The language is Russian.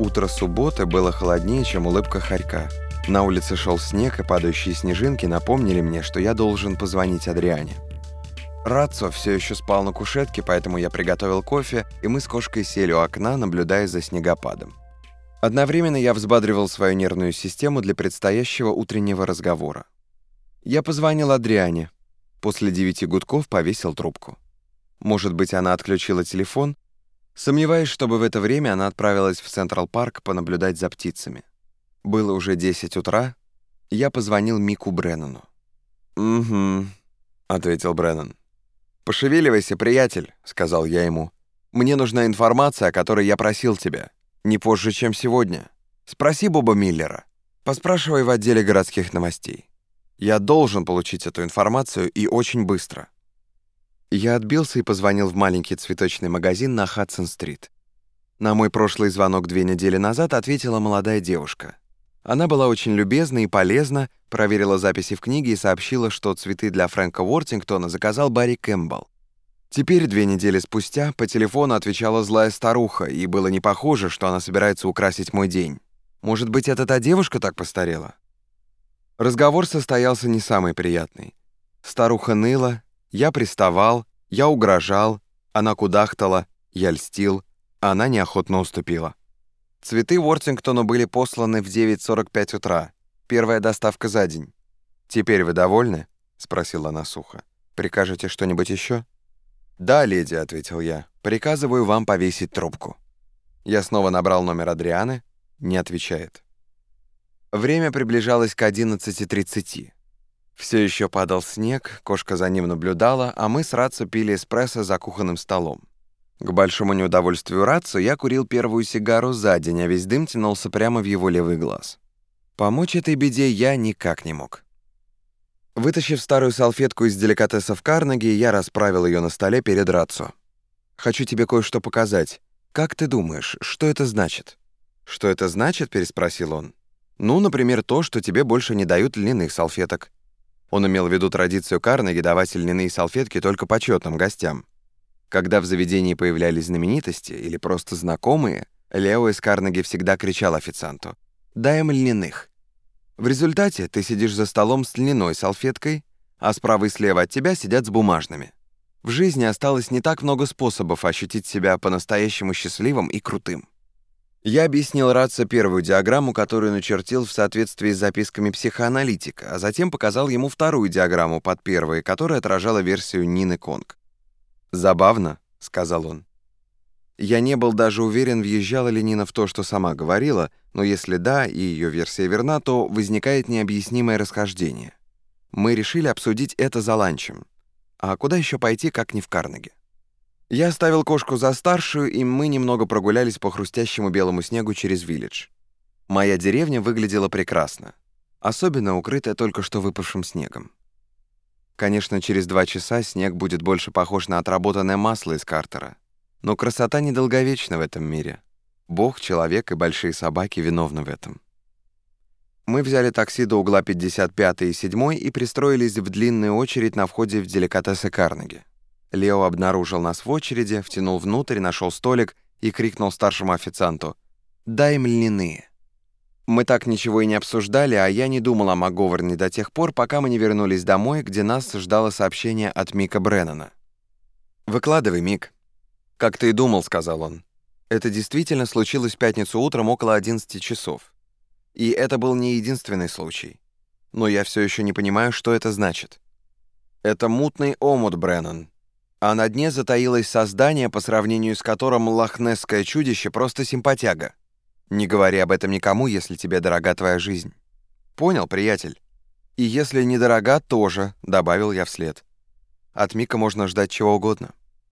Утро субботы было холоднее, чем улыбка хорька. На улице шел снег, и падающие снежинки напомнили мне, что я должен позвонить Адриане. Рацо все еще спал на кушетке, поэтому я приготовил кофе, и мы с кошкой сели у окна, наблюдая за снегопадом. Одновременно я взбадривал свою нервную систему для предстоящего утреннего разговора. Я позвонил Адриане. После девяти гудков повесил трубку. Может быть, она отключила телефон? Сомневаюсь, чтобы в это время она отправилась в Централ Парк понаблюдать за птицами. Было уже 10 утра. Я позвонил Мику Бреннану. «Угу», — ответил Бреннан. «Пошевеливайся, приятель», — сказал я ему. «Мне нужна информация, о которой я просил тебя. Не позже, чем сегодня. Спроси Боба Миллера. Поспрашивай в отделе городских новостей. Я должен получить эту информацию и очень быстро». Я отбился и позвонил в маленький цветочный магазин на Хадсон-стрит. На мой прошлый звонок две недели назад ответила молодая девушка. Она была очень любезна и полезна, проверила записи в книге и сообщила, что цветы для Фрэнка Уортингтона заказал Барри Кэмпбелл. Теперь, две недели спустя, по телефону отвечала злая старуха, и было не похоже, что она собирается украсить мой день. Может быть, это та девушка так постарела? Разговор состоялся не самый приятный. Старуха ныла, я приставал, я угрожал, она кудахтала, я льстил, она неохотно уступила. Цветы Уортингтону были посланы в 9.45 утра. Первая доставка за день. «Теперь вы довольны?» — спросила она сухо. «Прикажете что-нибудь еще?» «Да, леди», — ответил я. «Приказываю вам повесить трубку». Я снова набрал номер Адрианы. Не отвечает. Время приближалось к 11.30. Все еще падал снег, кошка за ним наблюдала, а мы с Рацо пили эспрессо за кухонным столом. К большому неудовольствию Рацо я курил первую сигару за день, а весь дым тянулся прямо в его левый глаз. Помочь этой беде я никак не мог. Вытащив старую салфетку из деликатесов Карнеги, я расправил ее на столе перед Рацо. «Хочу тебе кое-что показать. Как ты думаешь, что это значит?» «Что это значит?» — переспросил он. «Ну, например, то, что тебе больше не дают льняных салфеток. Он имел в виду традицию Карнеги давать льняные салфетки только почетным гостям. Когда в заведении появлялись знаменитости или просто знакомые, Лео из Карнеги всегда кричал официанту «Дай им льняных». В результате ты сидишь за столом с льняной салфеткой, а справа и слева от тебя сидят с бумажными. В жизни осталось не так много способов ощутить себя по-настоящему счастливым и крутым. Я объяснил Ратса первую диаграмму, которую начертил в соответствии с записками психоаналитика, а затем показал ему вторую диаграмму под первой, которая отражала версию Нины Конг. «Забавно», — сказал он. Я не был даже уверен, въезжала ли Нина в то, что сама говорила, но если да, и ее версия верна, то возникает необъяснимое расхождение. Мы решили обсудить это за ланчем. А куда еще пойти, как не в Карнеге? Я оставил кошку за старшую, и мы немного прогулялись по хрустящему белому снегу через виллидж. Моя деревня выглядела прекрасно, особенно укрытая только что выпавшим снегом. Конечно, через два часа снег будет больше похож на отработанное масло из Картера. Но красота недолговечна в этом мире. Бог, человек и большие собаки виновны в этом. Мы взяли такси до угла 55 и 7 и пристроились в длинную очередь на входе в деликатесы Карнеги. Лео обнаружил нас в очереди, втянул внутрь, нашел столик и крикнул старшему официанту «Дай им льняные». Мы так ничего и не обсуждали, а я не думал о МакГоверне до тех пор, пока мы не вернулись домой, где нас ждало сообщение от Мика Бреннана. «Выкладывай, Мик». «Как ты и думал», — сказал он. Это действительно случилось в пятницу утром около 11 часов. И это был не единственный случай. Но я все еще не понимаю, что это значит. Это мутный омут, Бреннан а на дне затаилось создание, по сравнению с которым лохнесское чудище просто симпатяга. Не говори об этом никому, если тебе дорога твоя жизнь. Понял, приятель? И если недорога, тоже, добавил я вслед. От Мика можно ждать чего угодно.